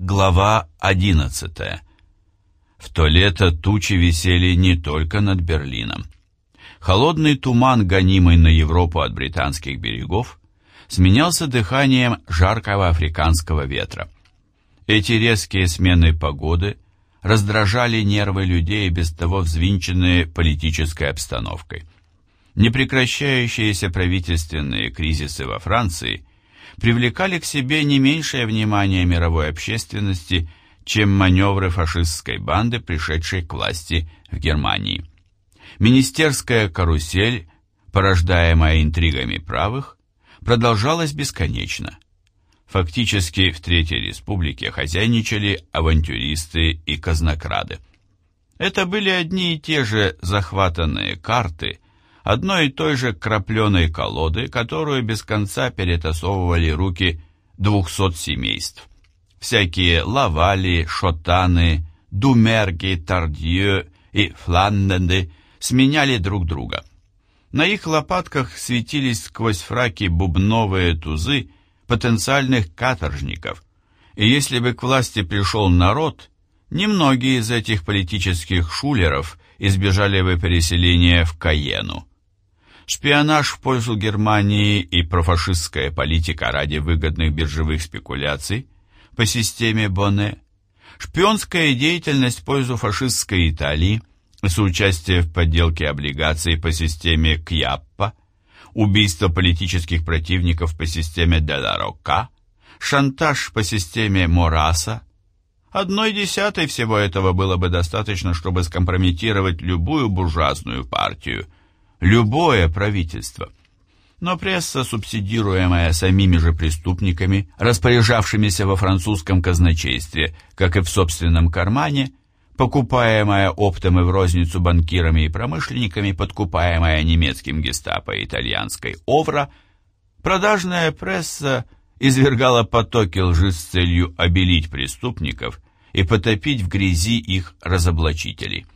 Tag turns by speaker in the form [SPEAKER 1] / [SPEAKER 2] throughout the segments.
[SPEAKER 1] Глава 11. В то лето тучи висели не только над Берлином. Холодный туман, гонимый на Европу от британских берегов, сменялся дыханием жаркого африканского ветра. Эти резкие смены погоды раздражали нервы людей, без того взвинченные политической обстановкой. Непрекращающиеся правительственные кризисы во Франции привлекали к себе не меньшее внимание мировой общественности, чем маневры фашистской банды, пришедшей к власти в Германии. Министерская карусель, порождаемая интригами правых, продолжалась бесконечно. Фактически в Третьей Республике хозяйничали авантюристы и казнокрады. Это были одни и те же захватанные карты – одной и той же крапленой колоды, которую без конца перетасовывали руки двухсот семейств. Всякие Лавали, Шотаны, Думерги, Тардье и Фланденды сменяли друг друга. На их лопатках светились сквозь фраки бубновые тузы потенциальных каторжников, и если бы к власти пришел народ, немногие из этих политических шулеров избежали бы переселения в Каену. Шпионаж в пользу Германии и профашистская политика ради выгодных биржевых спекуляций по системе Боне, шпионская деятельность в пользу фашистской Италии, соучастие в подделке облигаций по системе Кьяппа, убийство политических противников по системе Деларока, шантаж по системе Мораса. Одной десятой всего этого было бы достаточно, чтобы скомпрометировать любую буржуазную партию – любое правительство. Но пресса, субсидируемая самими же преступниками, распоряжавшимися во французском казначействе, как и в собственном кармане, покупаемая оптом и в розницу банкирами и промышленниками, подкупаемая немецким гестапо и итальянской ОВРА, продажная пресса извергала потоки лжи с целью обелить преступников и потопить в грязи их разоблачителей.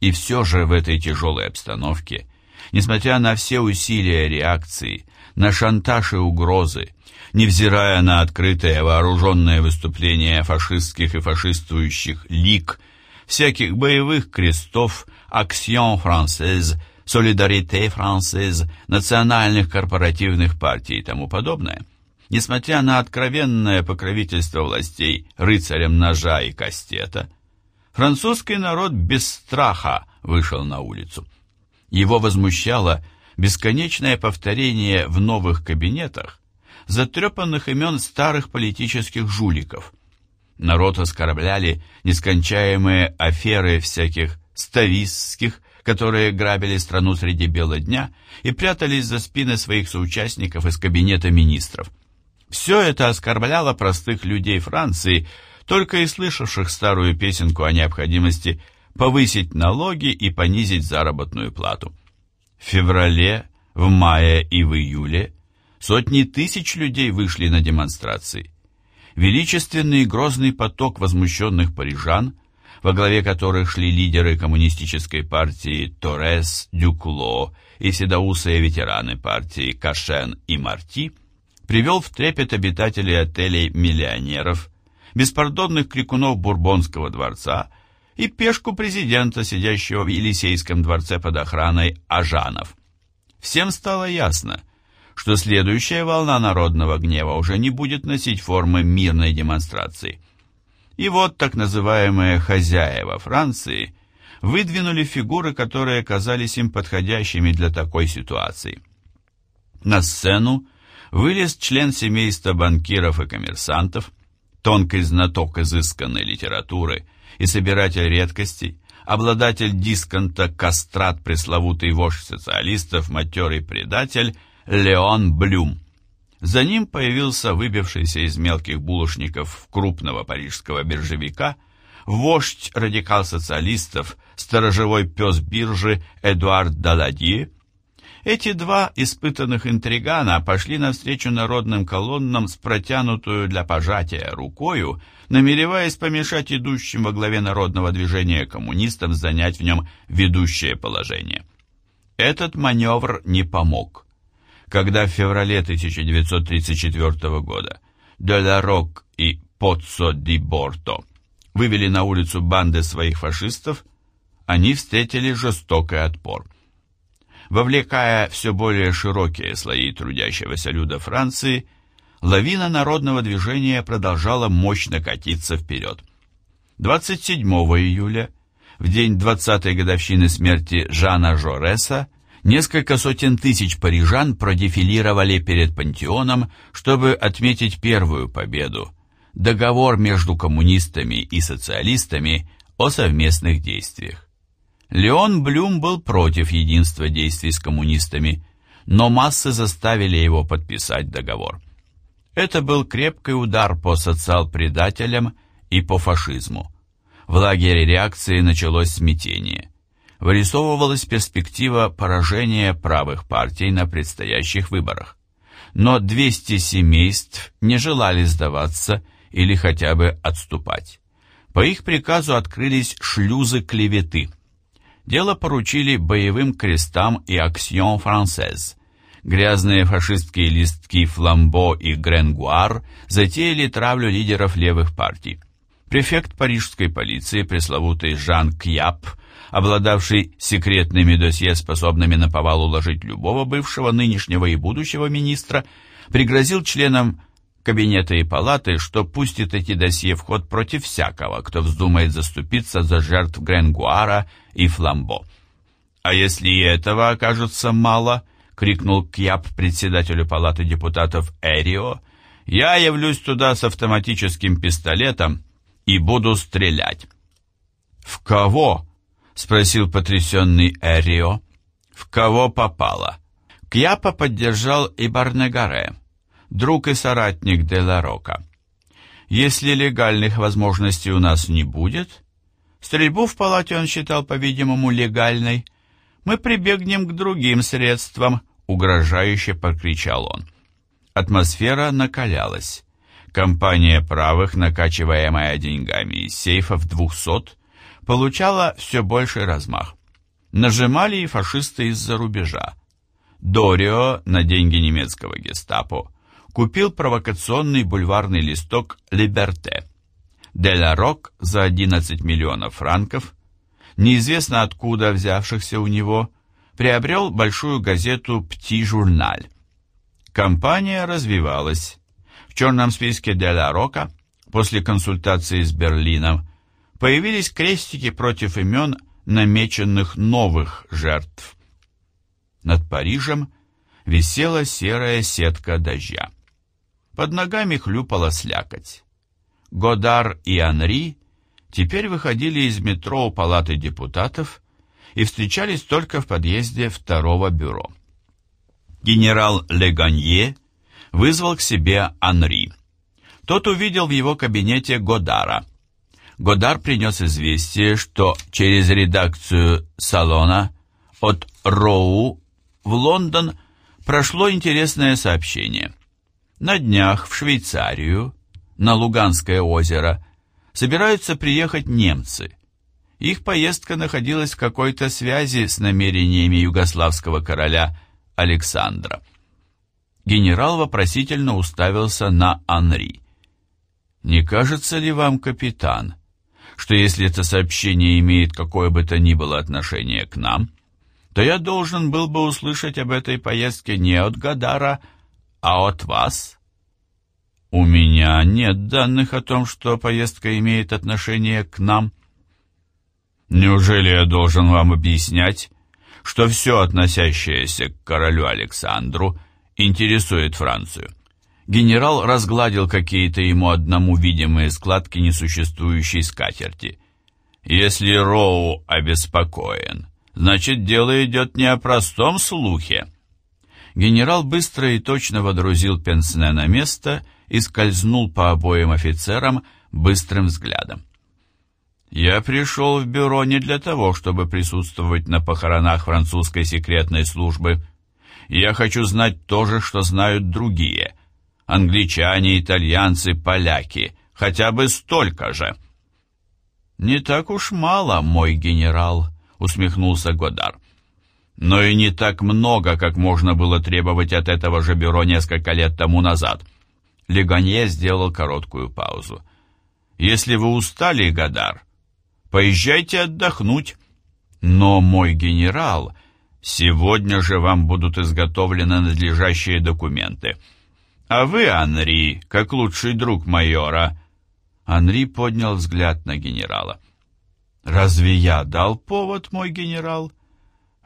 [SPEAKER 1] И все же в этой тяжелой обстановке – Несмотря на все усилия реакции, на шантаж и угрозы, невзирая на открытое вооруженное выступление фашистских и фашистующих лиг, всяких боевых крестов, аксион францез, солидарите францез, национальных корпоративных партий и тому подобное, несмотря на откровенное покровительство властей рыцарям ножа и кастета, французский народ без страха вышел на улицу. Его возмущало бесконечное повторение в новых кабинетах затрепанных имен старых политических жуликов. Народ оскорбляли нескончаемые аферы всяких ставистских, которые грабили страну среди бела дня и прятались за спины своих соучастников из кабинета министров. Все это оскорбляло простых людей Франции, только и слышавших старую песенку о необходимости повысить налоги и понизить заработную плату. В феврале, в мае и в июле сотни тысяч людей вышли на демонстрации. Величественный и грозный поток возмущенных парижан, во главе которых шли лидеры коммунистической партии Торрес, Дюкло и седоусые ветераны партии Кашен и Марти, привел в трепет обитателей отелей миллионеров, беспардонных крикунов Бурбонского дворца – и пешку президента, сидящего в Елисейском дворце под охраной Ажанов. Всем стало ясно, что следующая волна народного гнева уже не будет носить формы мирной демонстрации. И вот так называемые «хозяева Франции» выдвинули фигуры, которые казались им подходящими для такой ситуации. На сцену вылез член семейства банкиров и коммерсантов, тонкий знаток изысканной литературы – и собиратель редкостей, обладатель дисконта кастрат пресловутый вождь социалистов, матерый предатель Леон Блюм. За ним появился выбившийся из мелких булочников крупного парижского биржевика вождь радикал-социалистов, сторожевой пес биржи Эдуард Даладье, эти два испытанных интригана пошли навстречу народным колоннам с протянутую для пожатия рукою, намереваясь помешать идущим во главе народного движения коммунистам занять в нем ведущее положение. Этот маневр не помог. Когда в феврале 1934 года Деларок и Поццо ди Борто вывели на улицу банды своих фашистов, они встретили жестокий отпор. Вовлекая все более широкие слои трудящегося люда Франции, лавина народного движения продолжала мощно катиться вперед. 27 июля, в день 20-й годовщины смерти Жана Жореса, несколько сотен тысяч парижан продефилировали перед пантеоном, чтобы отметить первую победу – договор между коммунистами и социалистами о совместных действиях. Леон Блюм был против единства действий с коммунистами, но массы заставили его подписать договор. Это был крепкий удар по социал-предателям и по фашизму. В лагере реакции началось смятение. Вырисовывалась перспектива поражения правых партий на предстоящих выборах. Но 200 семейств не желали сдаваться или хотя бы отступать. По их приказу открылись шлюзы клеветы. Дело поручили боевым крестам и Аксьон Франсез. Грязные фашистские листки Фламбо и Гренгуар затеяли травлю лидеров левых партий. Префект парижской полиции, пресловутый Жан Кьяп, обладавший секретными досье, способными на повал уложить любого бывшего, нынешнего и будущего министра, пригрозил членам кабинета и палаты, что пустит эти досье в ход против всякого, кто вздумает заступиться за жертв Гренгуара и Фламбо. «А если и этого окажется мало», — крикнул Кьяп председателю палаты депутатов Эрио, «я явлюсь туда с автоматическим пистолетом и буду стрелять». «В кого?» — спросил потрясенный Эрио. «В кого попало?» Кьяпа поддержал и Барнегаре, друг и соратник Деларока. «Если легальных возможностей у нас не будет, стрельбу в палате он считал, по-видимому, легальной, мы прибегнем к другим средствам», — угрожающе прокричал он. Атмосфера накалялась. Компания правых, накачиваемая деньгами из сейфов 200, получала все больший размах. Нажимали и фашисты из-за рубежа. Дорио на деньги немецкого гестапо купил провокационный бульварный листок «Либерте». Деля Рок за 11 миллионов франков, неизвестно откуда взявшихся у него, приобрел большую газету «Пти-журналь». Компания развивалась черном списке Деля Рока после консультации с Берлином появились крестики против имен намеченных новых жертв. Над Парижем висела серая сетка дождя. Под ногами хлюпала слякоть. Годар и Анри теперь выходили из метро у палаты депутатов и встречались только в подъезде второго бюро. Генерал Леганье вызвал к себе Анри. Тот увидел в его кабинете Годара. Годар принес известие, что через редакцию салона от Роу в Лондон прошло интересное сообщение. На днях в Швейцарию, на Луганское озеро, собираются приехать немцы. Их поездка находилась в какой-то связи с намерениями югославского короля Александра. Генерал вопросительно уставился на Анри. «Не кажется ли вам, капитан, что если это сообщение имеет какое бы то ни было отношение к нам, то я должен был бы услышать об этой поездке не от Гадара, от вас?» «У меня нет данных о том, что поездка имеет отношение к нам». «Неужели я должен вам объяснять, что все, относящееся к королю Александру, интересует Францию. Генерал разгладил какие-то ему одному видимые складки несуществующей скатерти. Если Роу обеспокоен, значит дело идет не о простом слухе. Генерал быстро и точно водрузил Пенсне на место и скользнул по обоим офицерам быстрым взглядом. «Я пришел в бюро не для того, чтобы присутствовать на похоронах французской секретной службы», я хочу знать то же, что знают другие. Англичане, итальянцы, поляки. Хотя бы столько же. «Не так уж мало, мой генерал», — усмехнулся Годар. «Но и не так много, как можно было требовать от этого же бюро несколько лет тому назад. Легонье сделал короткую паузу. «Если вы устали, Гадар, поезжайте отдохнуть. Но, мой генерал, сегодня же вам будут изготовлены надлежащие документы. А вы, Анри, как лучший друг майора...» Анри поднял взгляд на генерала. «Разве я дал повод, мой генерал?»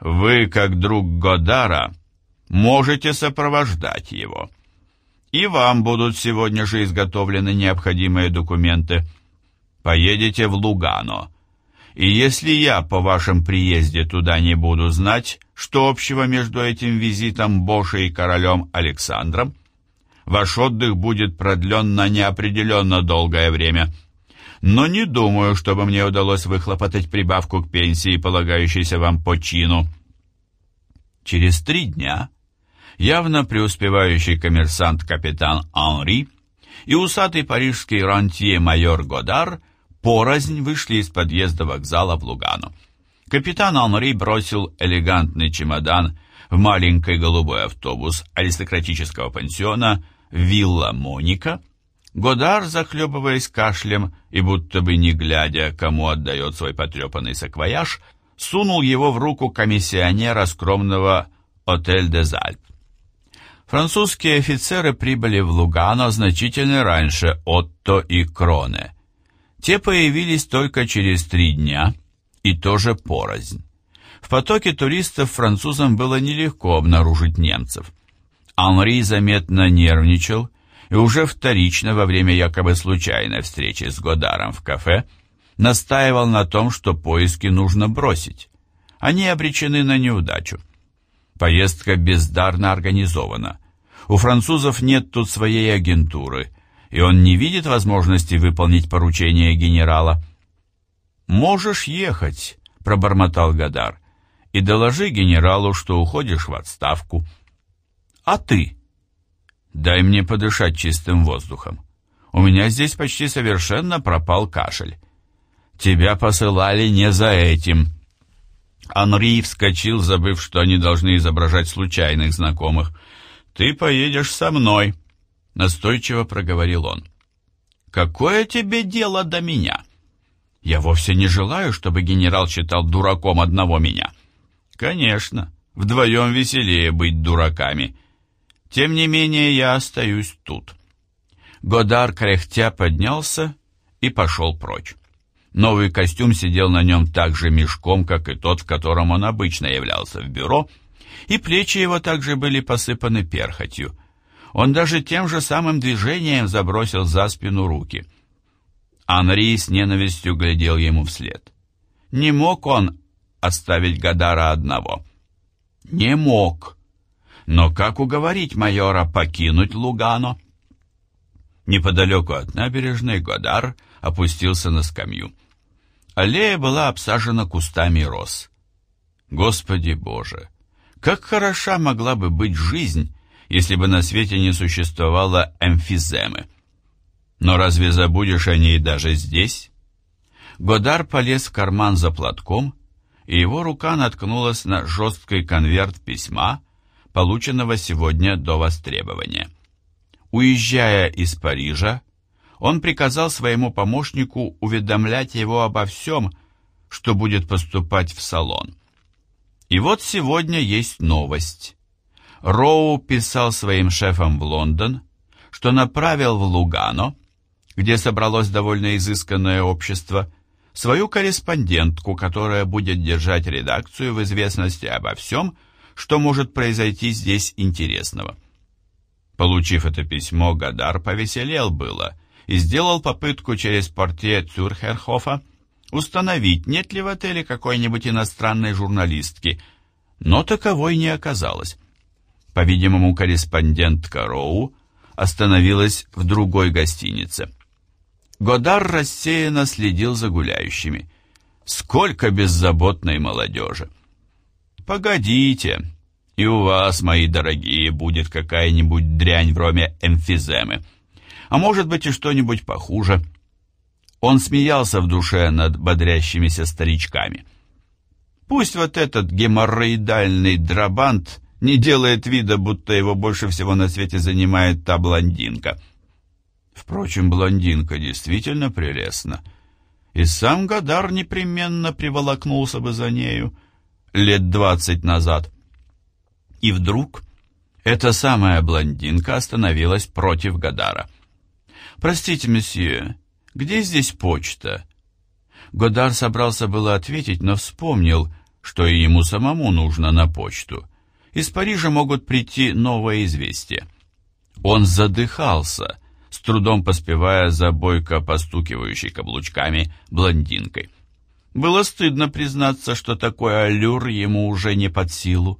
[SPEAKER 1] «Вы, как друг Годара, можете сопровождать его. И вам будут сегодня же изготовлены необходимые документы. Поедете в Лугано. И если я по вашем приезде туда не буду знать, что общего между этим визитом Боша и королем Александром, ваш отдых будет продлен на неопределенно долгое время. Но не думаю, чтобы мне удалось выхлопотать прибавку к пенсии, полагающейся вам по чину. Через три дня явно преуспевающий коммерсант капитан Анри и усатый парижский рантье майор Годар порознь вышли из подъезда вокзала в Лугану. Капитан Анри бросил элегантный чемодан в маленький голубой автобус аристократического пансиона «Вилла Моника», Годар, захлебываясь кашлем и будто бы не глядя, кому отдает свой потрепанный саквояж, сунул его в руку комиссионера скромного «Отель де Зальп». Французские офицеры прибыли в Лугано значительно раньше Отто и Кроне. Те появились только через три дня, и тоже порознь. В потоке туристов французам было нелегко обнаружить немцев. Анри заметно нервничал, и уже вторично во время якобы случайной встречи с Годаром в кафе настаивал на том, что поиски нужно бросить. Они обречены на неудачу. Поездка бездарно организована. У французов нет тут своей агентуры, и он не видит возможности выполнить поручение генерала. «Можешь ехать», — пробормотал Гадар, — «и доложи генералу, что уходишь в отставку». «А ты?» «Дай мне подышать чистым воздухом. У меня здесь почти совершенно пропал кашель. Тебя посылали не за этим». Анри вскочил, забыв, что они должны изображать случайных знакомых. «Ты поедешь со мной», — настойчиво проговорил он. «Какое тебе дело до меня? Я вовсе не желаю, чтобы генерал считал дураком одного меня». «Конечно, вдвоем веселее быть дураками. Тем не менее, я остаюсь тут». Годар кряхтя поднялся и пошел прочь. Новый костюм сидел на нем так же мешком, как и тот, в котором он обычно являлся в бюро, и плечи его также были посыпаны перхотью. Он даже тем же самым движением забросил за спину руки. Анри с ненавистью глядел ему вслед. Не мог он оставить Гадара одного. Не мог. Но как уговорить майора покинуть Лугано? Неподалеку от набережной Годар опустился на скамью. Аллея была обсажена кустами роз. Господи Боже! Как хороша могла бы быть жизнь, если бы на свете не существовало эмфиземы. Но разве забудешь о ней даже здесь? Годар полез в карман за платком, и его рука наткнулась на жесткий конверт письма, полученного сегодня до востребования. Уезжая из Парижа, он приказал своему помощнику уведомлять его обо всем, что будет поступать в салон. И вот сегодня есть новость. Роу писал своим шефам в Лондон, что направил в Лугано, где собралось довольно изысканное общество, свою корреспондентку, которая будет держать редакцию в известности обо всем, что может произойти здесь интересного. Получив это письмо, Гадар повеселел было и сделал попытку через портье Цюрхерхофа установить, нет ли в отеле какой-нибудь иностранной журналистки, но таковой не оказалось. По-видимому, корреспондентка Роу остановилась в другой гостинице. Годар рассеянно следил за гуляющими. Сколько беззаботной молодежи! Погодите, и у вас, мои дорогие, будет какая-нибудь дрянь в роме эмфиземы а может быть и что-нибудь похуже. Он смеялся в душе над бодрящимися старичками. Пусть вот этот геморроидальный драбант не делает вида, будто его больше всего на свете занимает та блондинка. Впрочем, блондинка действительно прелестна. И сам Гадар непременно приволокнулся бы за нею лет двадцать назад. И вдруг эта самая блондинка остановилась против Гадара. «Простите, месье, где здесь почта?» Годар собрался было ответить, но вспомнил, что и ему самому нужно на почту. Из Парижа могут прийти новые известия. Он задыхался, с трудом поспевая за бойко постукивающей каблучками блондинкой. Было стыдно признаться, что такой аллюр ему уже не под силу.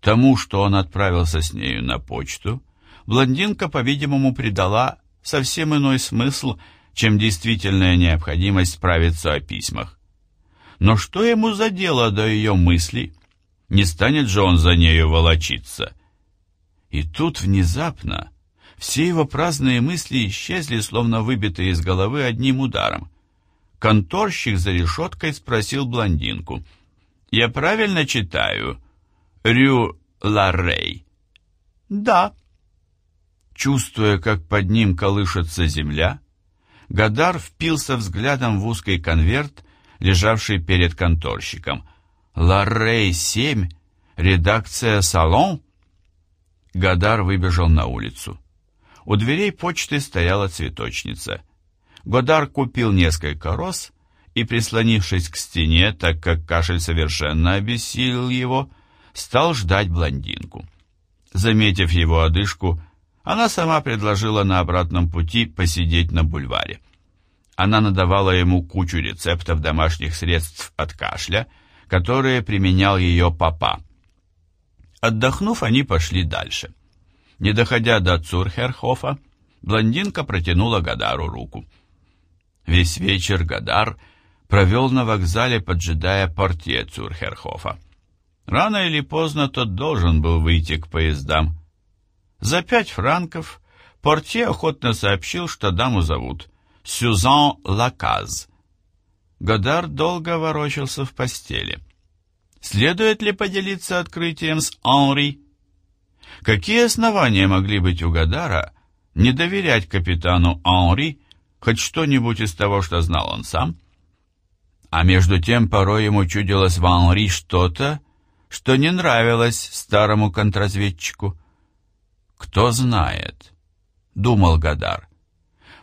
[SPEAKER 1] Тому, что он отправился с нею на почту, блондинка, по-видимому, придала совсем иной смысл, чем действительная необходимость справиться о письмах. Но что ему за дело до ее мыслей? Не станет же он за нею волочиться. И тут внезапно все его праздные мысли исчезли, словно выбитые из головы одним ударом. Конторщик за решеткой спросил блондинку. «Я правильно читаю?» Рю Ларрей. Да. Чувствуя, как под ним колышется земля, Гадар впился взглядом в узкий конверт, лежавший перед конторщиком. Ларрей 7, редакция «Салон»? Гадар выбежал на улицу. У дверей почты стояла цветочница. Годар купил несколько роз и, прислонившись к стене, так как кашель совершенно обессилил его, стал ждать блондинку. Заметив его одышку, она сама предложила на обратном пути посидеть на бульваре. Она надавала ему кучу рецептов домашних средств от кашля, которые применял ее папа. Отдохнув, они пошли дальше. Не доходя до Цурхерхофа, блондинка протянула Гадару руку. Весь вечер Гадар провел на вокзале, поджидая портье Цурхерхофа. Рано или поздно тот должен был выйти к поездам. За пять франков портье охотно сообщил, что даму зовут Сюзан Лаказ. Годар долго ворочался в постели. Следует ли поделиться открытием с Анри? Какие основания могли быть у Годара не доверять капитану Анри хоть что-нибудь из того, что знал он сам? А между тем порой ему чудилось в Анри что-то, что не нравилось старому контрразведчику. «Кто знает?» — думал Гадар.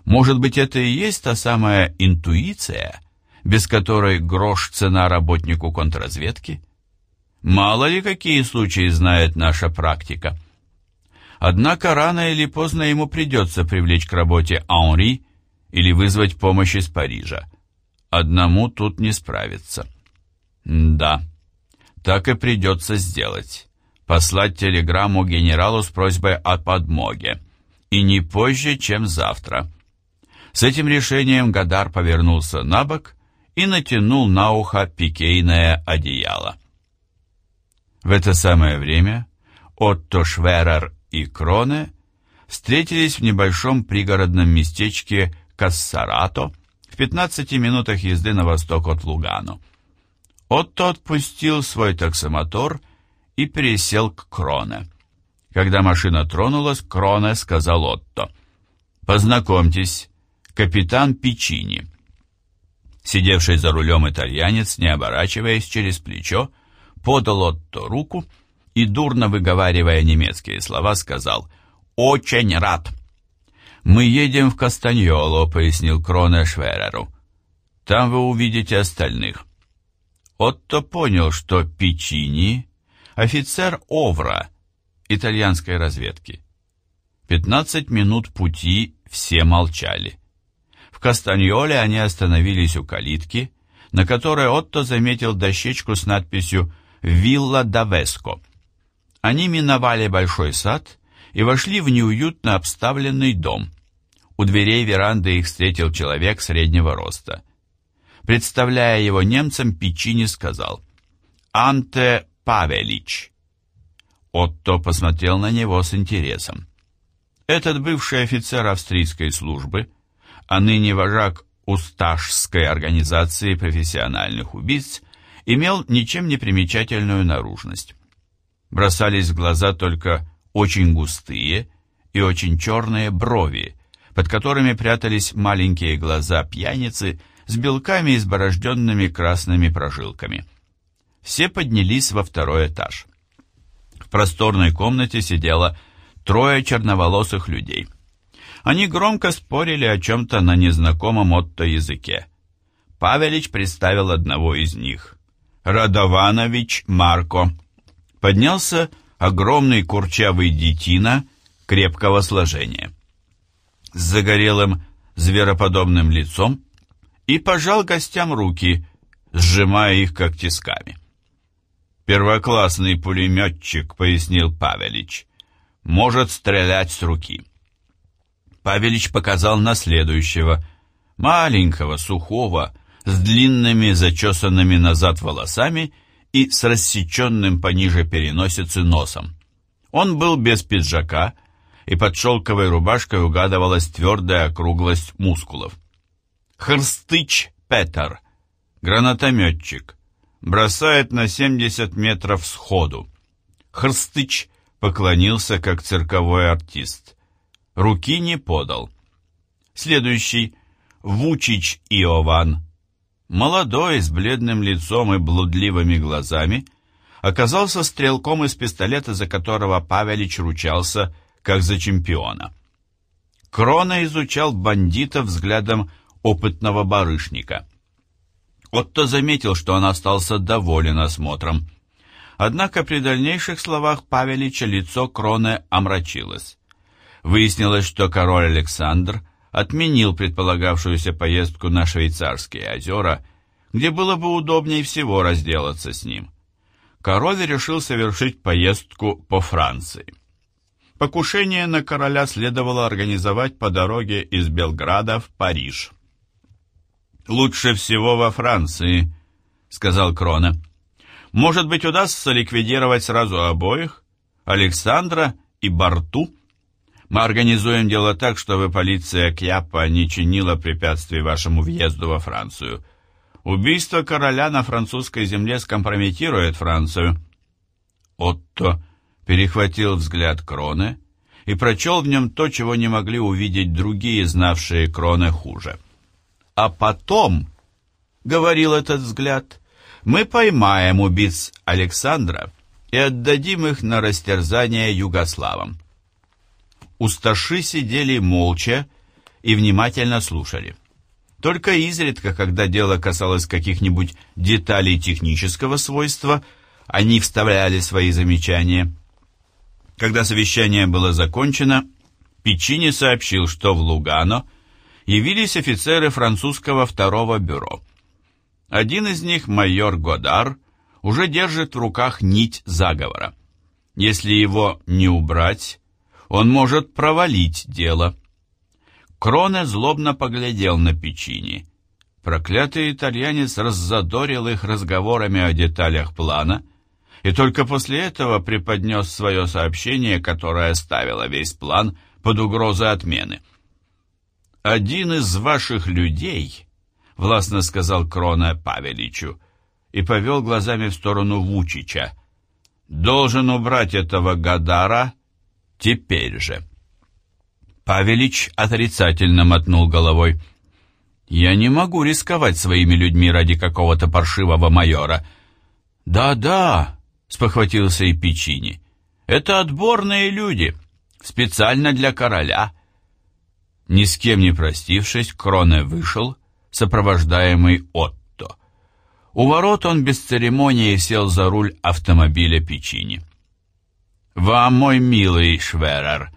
[SPEAKER 1] «Может быть, это и есть та самая интуиция, без которой грош цена работнику контрразведки? Мало ли какие случаи знает наша практика». Однако рано или поздно ему придется привлечь к работе Анри или вызвать помощь из Парижа. Одному тут не справиться. Да так и придется сделать. Послать телеграмму генералу с просьбой о подмоге. И не позже, чем завтра. С этим решением Гадар повернулся на бок и натянул на ухо пикейное одеяло. В это самое время Отто Шверер и Кроне встретились в небольшом пригородном местечке Кассарато в 15 минутах езды на восток от Лугано. Отто отпустил свой таксомотор и пересел к Кроне. Когда машина тронулась, Кроне сказал Отто. «Познакомьтесь, капитан Пичини». Сидевший за рулем итальянец, не оборачиваясь через плечо, подал Отто руку и, дурно выговаривая немецкие слова, сказал «Очень рад». «Мы едем в Кастаньоло», — пояснил Кроне Швереру. «Там вы увидите остальных». Отто понял, что Пичини – офицер Овра, итальянской разведки. Пятнадцать минут пути все молчали. В Кастаньоле они остановились у калитки, на которой Отто заметил дощечку с надписью «Вилла Давеско». Они миновали большой сад и вошли в неуютно обставленный дом. У дверей веранды их встретил человек среднего роста – Представляя его немцам, Пичини сказал «Анте Павелич». Отто посмотрел на него с интересом. Этот бывший офицер австрийской службы, а ныне вожак Усташской организации профессиональных убийц, имел ничем не примечательную наружность. Бросались в глаза только очень густые и очень черные брови, под которыми прятались маленькие глаза пьяницы с белками, изборожденными красными прожилками. Все поднялись во второй этаж. В просторной комнате сидело трое черноволосых людей. Они громко спорили о чем-то на незнакомом Отто языке. Павелич представил одного из них. Радованович Марко. Поднялся огромный курчавый детина крепкого сложения. С загорелым звероподобным лицом и пожал гостям руки, сжимая их как тисками. «Первоклассный пулеметчик», — пояснил Павелич, — «может стрелять с руки». Павелич показал на следующего, маленького, сухого, с длинными зачесанными назад волосами и с рассеченным пониже переносицы носом. Он был без пиджака, и под шелковой рубашкой угадывалась твердая округлость мускулов. Хрстыч Петер, гранатометчик, бросает на 70 метров сходу. Хрстыч поклонился, как цирковой артист. Руки не подал. Следующий — Вучич Иован. Молодой, с бледным лицом и блудливыми глазами, оказался стрелком из пистолета, за которого Павелич ручался, как за чемпиона. Крона изучал бандита взглядом опытного барышника. Отто заметил, что он остался доволен осмотром. Однако при дальнейших словах Павелича лицо Кроны омрачилось. Выяснилось, что король Александр отменил предполагавшуюся поездку на швейцарские озера, где было бы удобнее всего разделаться с ним. Король решил совершить поездку по Франции. Покушение на короля следовало организовать по дороге из Белграда в Париж. «Лучше всего во Франции», — сказал Крона. «Может быть, удастся ликвидировать сразу обоих, Александра и Барту?» Мы организуем дело так, чтобы полиция Кьяпа не чинила препятствий вашему въезду во Францию. Убийство короля на французской земле скомпрометирует Францию». Отто перехватил взгляд Кроны и прочел в нем то, чего не могли увидеть другие, знавшие Кроны хуже. «А потом», — говорил этот взгляд, — «мы поймаем убийц Александра и отдадим их на растерзание югославам». Усташи сидели молча и внимательно слушали. Только изредка, когда дело касалось каких-нибудь деталей технического свойства, они вставляли свои замечания. Когда совещание было закончено, Пичини сообщил, что в Лугано явились офицеры французского второго бюро. Один из них, майор Годар, уже держит в руках нить заговора. Если его не убрать, он может провалить дело. Кроне злобно поглядел на Печини. Проклятый итальянец раззадорил их разговорами о деталях плана, и только после этого преподнес свое сообщение, которое ставило весь план под угрозой отмены. «Один из ваших людей», — властно сказал Крона Павеличу, и повел глазами в сторону Вучича, — «должен убрать этого Гадара Теперь же. Павелич отрицательно мотнул головой. «Я не могу рисковать своими людьми ради какого-то паршивого майора». «Да-да», — спохватился и Печини, — «это отборные люди, специально для короля». Ни с кем не простившись, Кроне вышел, сопровождаемый Отто. У ворот он без церемонии сел за руль автомобиля Печини. «Вам, мой милый Шверер,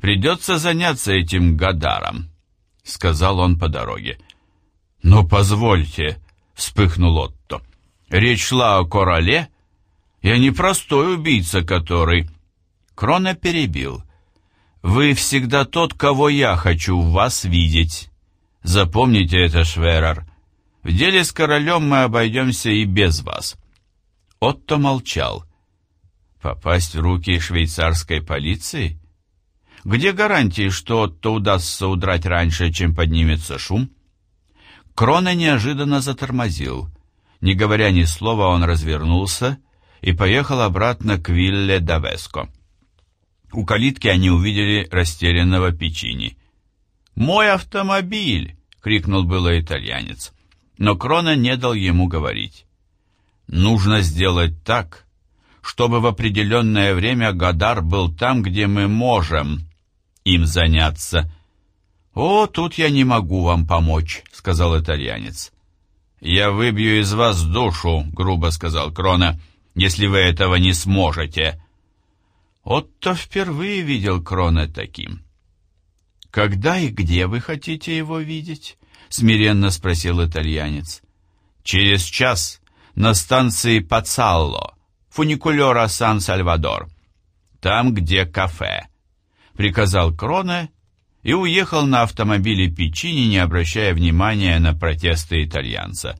[SPEAKER 1] придется заняться этим Гадаром», — сказал он по дороге. «Но позвольте», — вспыхнул Отто, — «речь шла о короле. Я не простой убийца, который...» Крона перебил. «Вы всегда тот, кого я хочу в вас видеть. Запомните это, Шверер. В деле с королем мы обойдемся и без вас». Отто молчал. Попасть в руки швейцарской полиции? Где гарантии, что то удастся удрать раньше, чем поднимется шум? Крона неожиданно затормозил. Не говоря ни слова, он развернулся и поехал обратно к вилле Давеско. У калитки они увидели растерянного Печини. «Мой автомобиль!» — крикнул было итальянец. Но Крона не дал ему говорить. «Нужно сделать так, чтобы в определенное время Гадар был там, где мы можем им заняться». «О, тут я не могу вам помочь», — сказал итальянец. «Я выбью из вас душу», — грубо сказал Крона, — «если вы этого не сможете». Отто впервые видел Крона таким. «Когда и где вы хотите его видеть?» — смиренно спросил итальянец. «Через час на станции Пацалло, фуникулера Сан-Сальвадор, там, где кафе», — приказал Кроне и уехал на автомобиле Пичини, не обращая внимания на протесты итальянца.